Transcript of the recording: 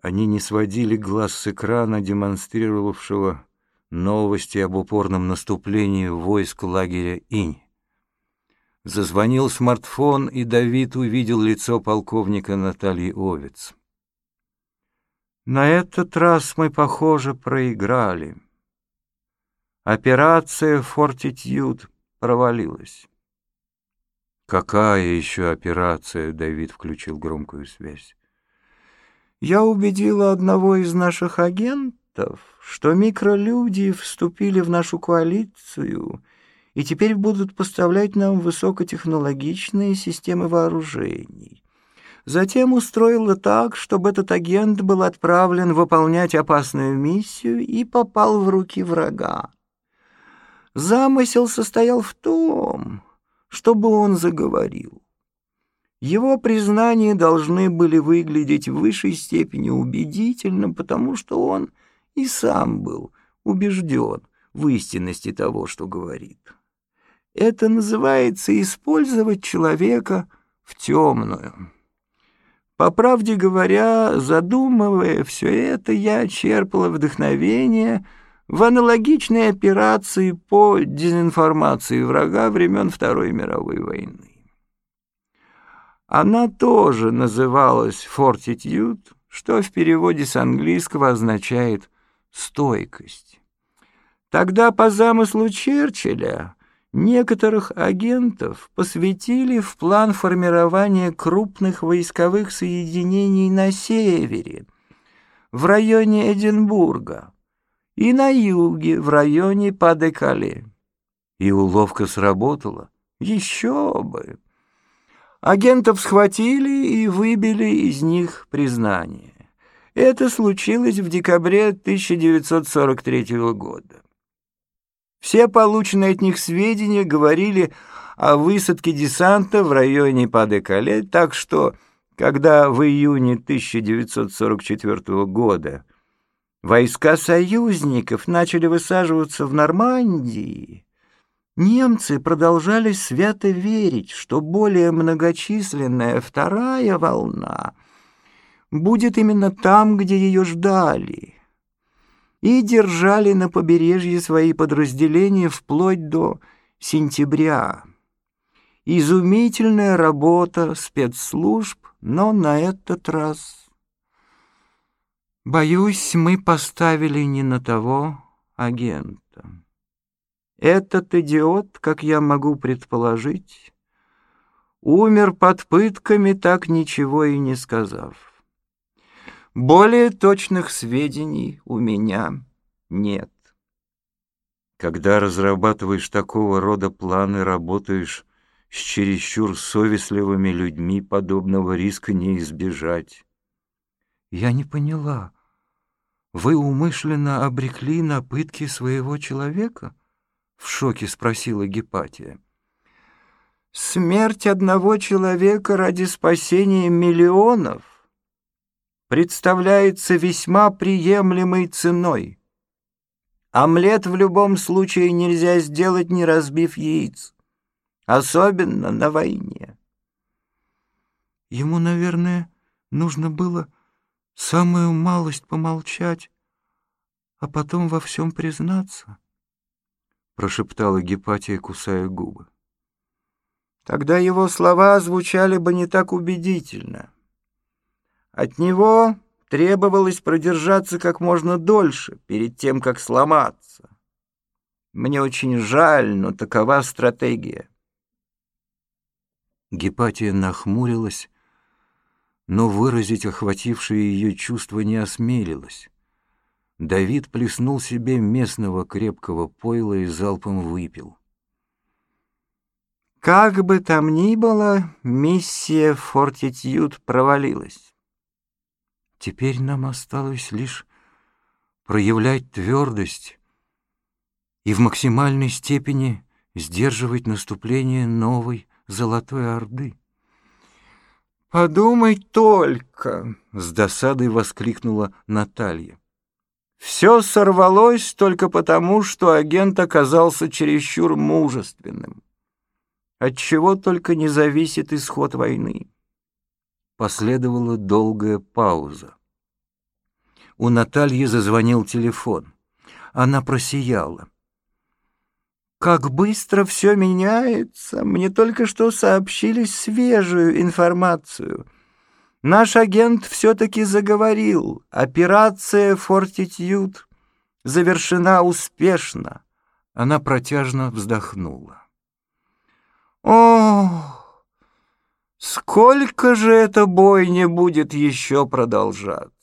Они не сводили глаз с экрана, демонстрировавшего новости об упорном наступлении войск лагеря Инь. Зазвонил смартфон, и Давид увидел лицо полковника Натальи Овец. «На этот раз мы, похоже, проиграли. Операция «Фортитюд» провалилась». «Какая еще операция?» — Давид включил громкую связь. Я убедила одного из наших агентов, что микролюди вступили в нашу коалицию и теперь будут поставлять нам высокотехнологичные системы вооружений. Затем устроила так, чтобы этот агент был отправлен выполнять опасную миссию и попал в руки врага. Замысел состоял в том, чтобы он заговорил. Его признания должны были выглядеть в высшей степени убедительным, потому что он и сам был убежден в истинности того, что говорит. Это называется использовать человека в темную. По правде говоря, задумывая все это, я черпала вдохновение в аналогичной операции по дезинформации врага времен Второй мировой войны. Она тоже называлась «фортитюд», что в переводе с английского означает «стойкость». Тогда по замыслу Черчилля некоторых агентов посвятили в план формирования крупных войсковых соединений на севере, в районе Эдинбурга, и на юге, в районе Падекале. И уловка сработала. Еще бы! Агентов схватили и выбили из них признание. Это случилось в декабре 1943 года. Все полученные от них сведения говорили о высадке десанта в районе Паде-Кале, так что, когда в июне 1944 года войска союзников начали высаживаться в Нормандии, Немцы продолжали свято верить, что более многочисленная вторая волна будет именно там, где ее ждали, и держали на побережье свои подразделения вплоть до сентября. Изумительная работа спецслужб, но на этот раз... Боюсь, мы поставили не на того агента. Этот идиот, как я могу предположить, умер под пытками, так ничего и не сказав. Более точных сведений у меня нет. Когда разрабатываешь такого рода планы, работаешь с чересчур совестливыми людьми, подобного риска не избежать. Я не поняла. Вы умышленно обрекли на пытки своего человека? — в шоке спросила Гепатия. «Смерть одного человека ради спасения миллионов представляется весьма приемлемой ценой. Омлет в любом случае нельзя сделать, не разбив яиц, особенно на войне». Ему, наверное, нужно было самую малость помолчать, а потом во всем признаться прошептала Гепатия, кусая губы. Тогда его слова звучали бы не так убедительно. От него требовалось продержаться как можно дольше, перед тем, как сломаться. Мне очень жаль, но такова стратегия. Гепатия нахмурилась, но выразить охватившее ее чувство не осмелилась. Давид плеснул себе местного крепкого пойла и залпом выпил. Как бы там ни было, миссия Фортитьюд провалилась. Теперь нам осталось лишь проявлять твердость и в максимальной степени сдерживать наступление новой Золотой Орды. «Подумай только!» — с досадой воскликнула Наталья. Все сорвалось только потому, что агент оказался чересчур мужественным. От чего только не зависит исход войны. Последовала долгая пауза. У Натальи зазвонил телефон. Она просияла. «Как быстро все меняется! Мне только что сообщили свежую информацию. Наш агент все-таки заговорил. Операция «Фортитюд» завершена успешно». Она протяжно вздохнула. «О, сколько же эта бойня будет еще продолжаться!»